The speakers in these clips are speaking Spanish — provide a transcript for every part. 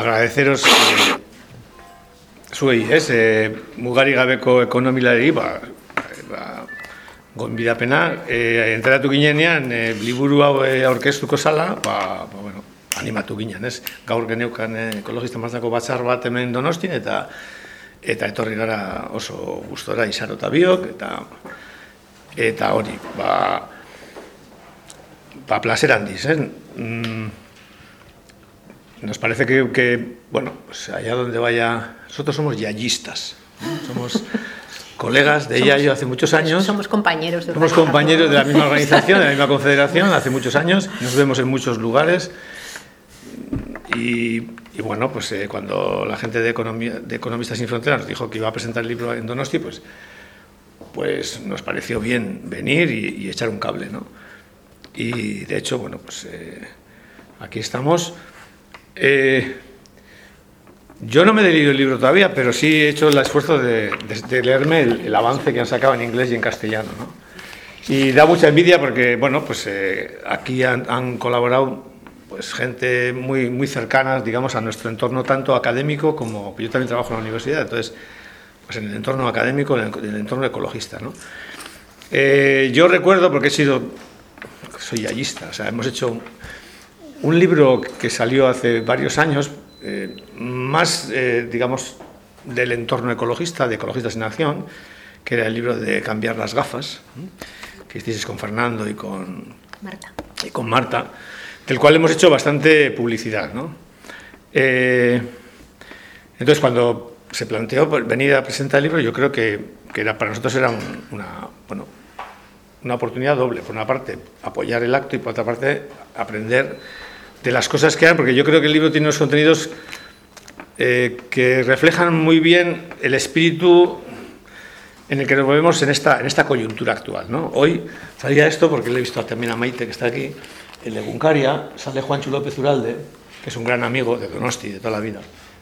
agradeceros eh, zuei, ez, e, mugari gabeko ekonomilari, ba, ba, gonbidapena, e, enteratu ginenean, e, liburu hau aurkeztuko zala, ba, ba, bueno, animatu ginen, ez? Gaur geneukan e, ekologista mazdako batzar bat hemen donostin, eta eta etorri gara oso gustora izarota biok, eta eta hori, ba, ba placer handiz, eh? Mm, nos parece que, que, bueno, pues allá donde vaya, nosotros somos yayistas, ¿no? somos colegas de Yayo hace muchos años. Somos compañeros de Somos compañeros de la misma organización, de la misma confederación, hace muchos años, nos vemos en muchos lugares. Y, y bueno, pues eh, cuando la gente de, Economía, de Economistas Sin Fronteras nos dijo que iba a presentar el libro en Donosti, pues, pues nos pareció bien venir y, y echar un cable, ¿no? Y de hecho, bueno, pues eh, aquí estamos. Eh, yo no me he leído el libro todavía, pero sí he hecho el esfuerzo de, de, de leerme el, el, avance que han sacado en inglés y en castellano. ¿no? Y da mucha envidia porque, bueno, pues eh, aquí han, han, colaborado pues gente muy, muy cercana, digamos, a nuestro entorno, tanto académico como yo también trabajo en la universidad, entonces, pues en el entorno académico, en el, en el entorno ecologista. ¿no? Eh, yo recuerdo, porque he sido, soy yayista, o sea, hemos hecho un libro que salió hace varios años, eh, más, eh, digamos, del entorno ecologista, de Ecologistas en Acción, que era el libro de Cambiar las gafas, que hicisteis con Fernando y con Marta. Y con Marta, del cual hemos hecho bastante publicidad. ¿no? Eh, entonces, cuando se planteó venir a presentar el libro, yo creo que, que era, para nosotros era un, una, bueno, una oportunidad doble. Por una parte, apoyar el acto y por otra parte, aprender de las cosas que hay, porque yo creo que el libro tiene unos contenidos eh, que reflejan muy bien el espíritu en el que nos movemos en esta, en esta coyuntura actual. ¿no? Hoy salía esto, porque le he visto también a Maite, que está aquí, en Leguncaria, sale Juancho López Uralde, que es un gran amigo de Donosti de toda la vida,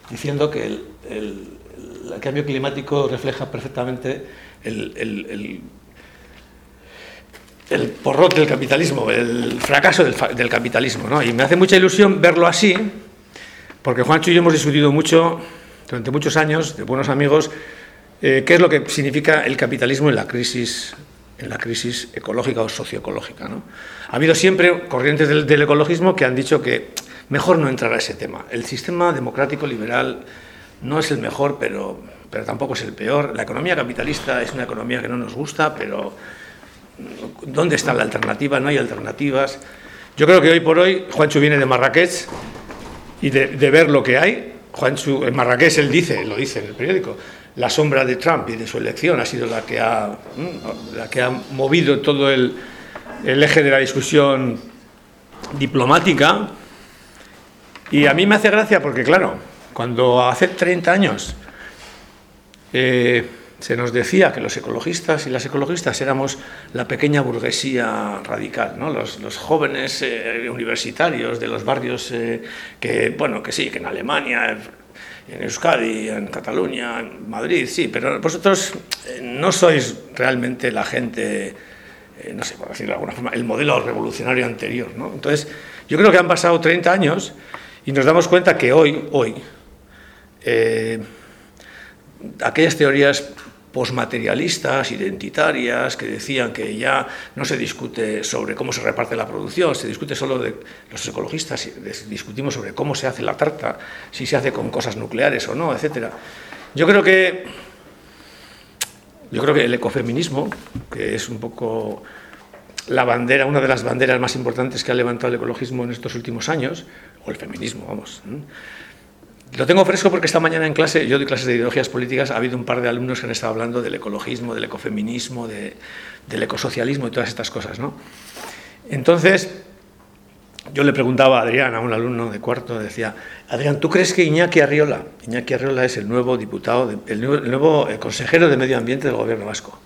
diciendo que el, el, el cambio climático refleja perfectamente el, el el porrote del capitalismo, el fracaso del, del, capitalismo. ¿no? Y me hace mucha ilusión verlo así, porque Juancho y yo hemos discutido mucho, durante muchos años, de buenos amigos, eh, qué es lo que significa el capitalismo en la crisis, en la crisis ecológica o socioecológica. ¿no? Ha habido siempre corrientes del, del, ecologismo que han dicho que mejor no entrar a ese tema. El sistema democrático liberal no es el mejor, pero, pero tampoco es el peor. La economía capitalista es una economía que no nos gusta, pero ¿Dónde está la alternativa? No hay alternativas. Yo creo que hoy por hoy Juancho viene de Marrakech y de, de ver lo que hay. Juancho, en Marrakech él dice, lo dice en el periódico, la sombra de Trump y de su elección ha sido la que ha, la que ha movido todo el, el eje de la discusión diplomática. Y a mí me hace gracia porque, claro, cuando hace 30 años eh, se nos decía que los ecologistas y las ecologistas éramos la pequeña burguesía radical, ¿no? los, jóvenes eh, universitarios de los barrios eh, que, bueno, que sí, que en Alemania, en Euskadi, en Cataluña, en Madrid, sí, pero vosotros eh, no sois realmente la gente, no sé, por decirlo de alguna forma, el modelo revolucionario anterior. Entonces, yo creo que han pasado 30 años y nos damos cuenta que hoy, hoy, aquellas teorías posmaterialistas, identitarias, que decían que ya no se discute sobre cómo se reparte la producción, se discute solo de los ecologistas, discutimos sobre cómo se hace la tarta, si se hace con cosas nucleares o no, etcétera. Yo creo que yo creo que el ecofeminismo, que es un poco la bandera, una de las banderas más importantes que ha levantado el ecologismo en estos últimos años, o el feminismo, vamos. Lo tengo fresco porque esta mañana en clase, yo doy clases de ideologías políticas, ha habido un par de alumnos que han estado hablando del ecologismo, del ecofeminismo, de, del ecosocialismo y todas estas cosas. ¿no? Entonces, yo le preguntaba a Adrián, a un alumno de cuarto, decía, Adrián, ¿tú crees que Iñaki Arriola, Iñaki Arriola es el nuevo diputado, el, nuevo, nuevo consejero de medio ambiente del gobierno vasco,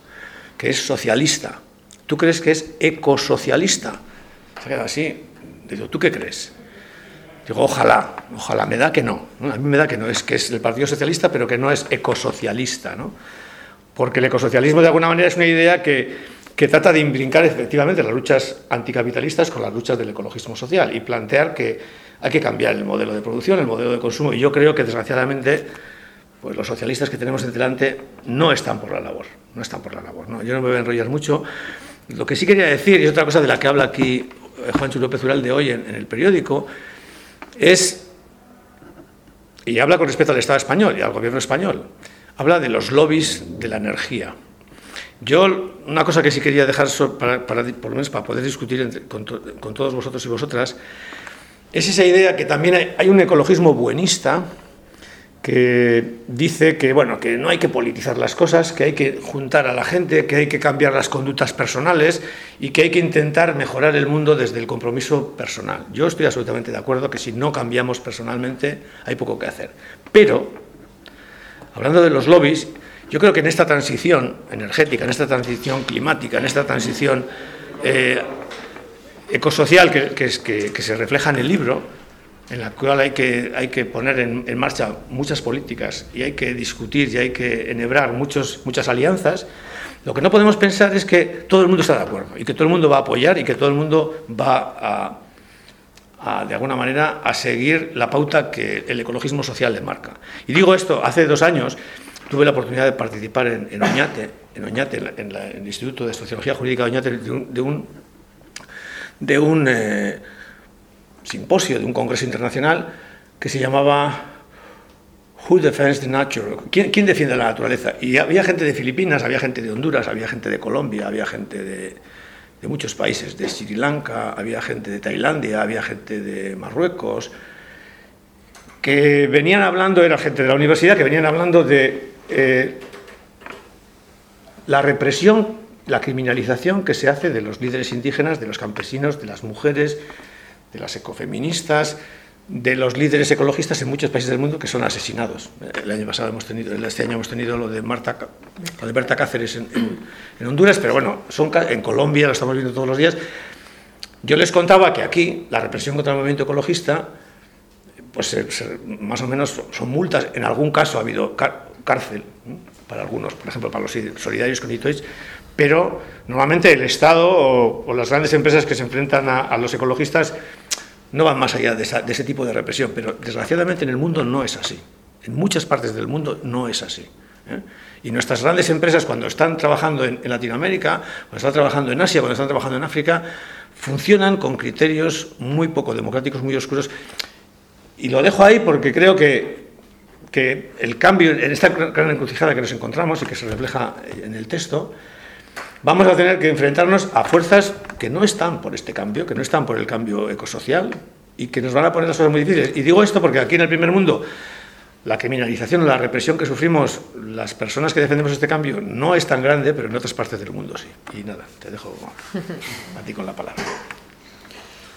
que es socialista, ¿tú crees que es ecosocialista? Se queda así, digo, ¿tú qué crees? Digo, ojalá, ojalá, me da que no. A mí me da que no, es que es el Partido Socialista, pero que no es ecosocialista, ¿no? Porque el ecosocialismo de alguna manera es una idea que que trata de imbrincar efectivamente las luchas anticapitalistas con las luchas del ecologismo social y plantear que hay que cambiar el modelo de producción, el modelo de consumo. Y yo creo que desgraciadamente pues los socialistas que tenemos delante no están por la labor, no están por la labor. ¿no? Yo no me voy a enrollar mucho. Lo que sí quería decir, y otra cosa de la que habla aquí eh, Juancho López Ural de hoy en el periódico, es, y habla con respecto al Estado español y al gobierno español, habla de los lobbies de la energía. Yo, una cosa que sí quería dejar, para, por lo menos para poder discutir con, todos vosotros y vosotras, es esa idea que también hay, un ecologismo buenista que dice que, bueno, que no hay que politizar las cosas, que hay que juntar a la gente, que hay que cambiar las conductas personales y que hay que intentar mejorar el mundo desde el compromiso personal. Yo estoy absolutamente de acuerdo que si no cambiamos personalmente hay poco que hacer. Pero, hablando de los lobbies, yo creo que en esta transición energética, en esta transición climática, en esta transición eh, ecosocial que, se refleja en el libro, en la cual hay que, hay que poner en, marcha muchas políticas y hay que discutir y hay que enhebrar muchos, muchas alianzas, lo que no podemos pensar es que todo el mundo está de acuerdo y que todo el mundo va a apoyar y que todo el mundo va a, de alguna manera, a seguir la pauta que el ecologismo social le marca. Y digo esto, hace dos años tuve la oportunidad de participar en, Oñate, en, Oñate, en, el Instituto de Sociología Jurídica de Oñate, de un, de un, eh, simposio, de un congreso internacional que se llamaba Who Defends the Nature? ¿Quién, ¿Quién, defiende la naturaleza? Y había gente de Filipinas, había gente de Honduras, había gente de Colombia, había gente de, de muchos países, de Sri Lanka, había gente de Tailandia, había gente de Marruecos, que venían hablando, era gente de la universidad, que venían hablando de eh, la represión, la criminalización que se hace de los líderes indígenas, de los campesinos, de las mujeres, de las ecofeministas, de los líderes ecologistas en muchos países del mundo que son asesinados. El año pasado hemos tenido, este año hemos tenido lo de Marta, lo de Berta Cáceres en, Honduras, pero bueno, son, en Colombia lo estamos viendo todos los días. Yo les contaba que aquí la represión contra el movimiento ecologista, pues más o menos son multas. En algún caso ha habido cárcel para algunos, por ejemplo, para los solidarios con Itoich, pero normalmente el Estado o, las grandes empresas que se enfrentan a, los ecologistas no van más allá de, ese tipo de represión, pero desgraciadamente en el mundo no es así. En muchas partes del mundo no es así. ¿eh? Y nuestras grandes empresas, cuando están trabajando en, Latinoamérica, cuando están trabajando en Asia, cuando están trabajando en África, funcionan con criterios muy poco democráticos, muy oscuros. Y lo dejo ahí porque creo que que el cambio, en esta gran encrucijada que nos encontramos y que se refleja en el texto, vamos a tener que enfrentarnos a fuerzas que no están por este cambio, que no están por el cambio ecosocial y que nos van a poner las cosas muy difíciles. Y digo esto porque aquí en el primer mundo la criminalización la represión que sufrimos las personas que defendemos este cambio no es tan grande, pero en otras partes del mundo sí. Y nada, te dejo a ti con la palabra.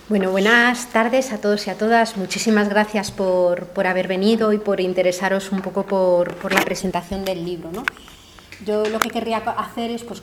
Bueno, buenas tardes a todos y a todas. Muchísimas gracias por, haber venido y por interesaros un poco por, la presentación del libro. ¿no? Yo lo que querría hacer es pues,